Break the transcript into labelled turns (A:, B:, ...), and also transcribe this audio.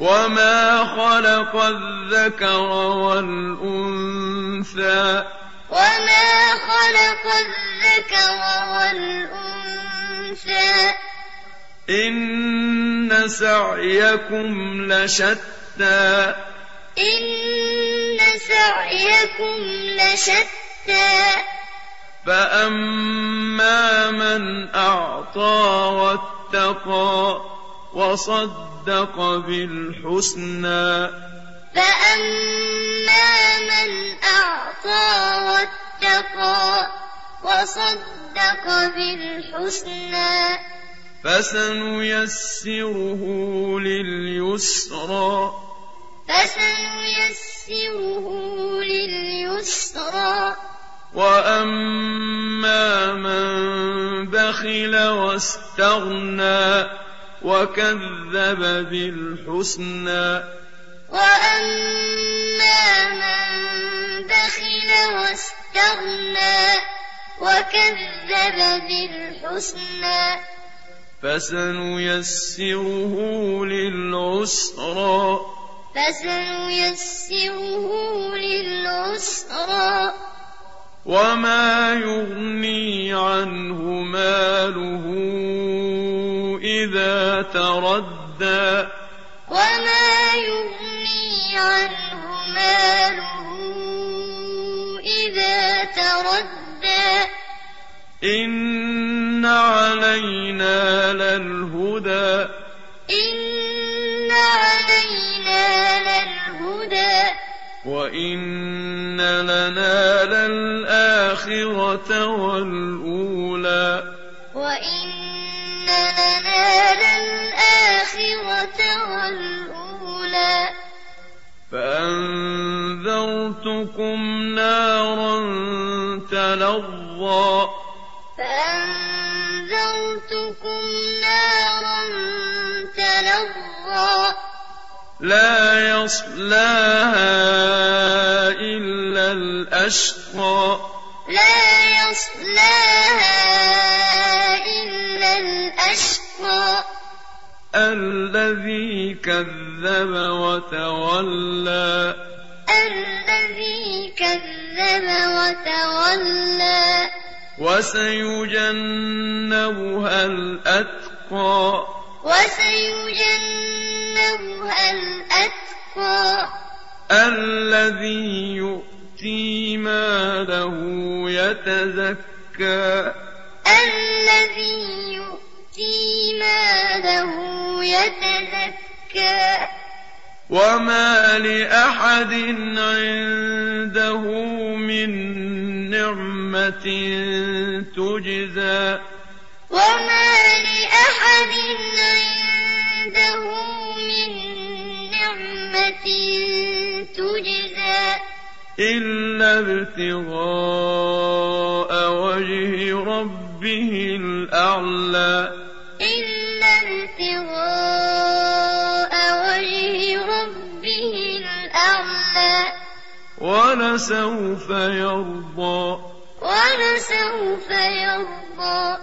A: وما خلق الذكر والأنثى.
B: وما خلق الذكر والأنثى.
A: إن سعيكم لشتى.
B: إن سعيكم لشتى.
A: فأما من أعطى واتقى. وصدق بالحسنى.
B: فأما من أعطى واتقى وصدق بالحسنى
A: فسنيسره لليسرى.
B: فسنيسره لليسرى
A: وأما من بخل واستغنى. وكذب بالحسنى.
B: وأما من بخل واستغنى وكذب بالحسنى.
A: فسنيسره للعسرى.
B: فسنيسره للعسرى.
A: وما يغني عنه ماله تردى
B: وما يغني عنه ماله إذا تردى.
A: إن علينا للهدى.
B: إن علينا للهدى.
A: وإن لنا للآخرة والأولى.
B: وإن
A: فأنذرتكم نارا تلظى.
B: فأنذرتكم نارا تلظى.
A: لا يصلاها إلا الأشقى.
B: لا يصلاها إلا الأشقى.
A: الذي كذب وتولى.
B: الذي كذب وتولى.
A: وسيجنبها الأتقى.
B: وسيجنبها الأتقى.
A: الذي يؤتي ماله يتزكى.
B: الذي يؤتي ماله يتزكى.
A: وما لأحد عنده من نعمة تجزى.
B: وما لأحد عنده من نعمة تجزى.
A: إلا ابتغاء وجه ربه الأعلى.
B: إلا ابتغاء
A: ولسوف يرضى.
B: ولسوف يرضى.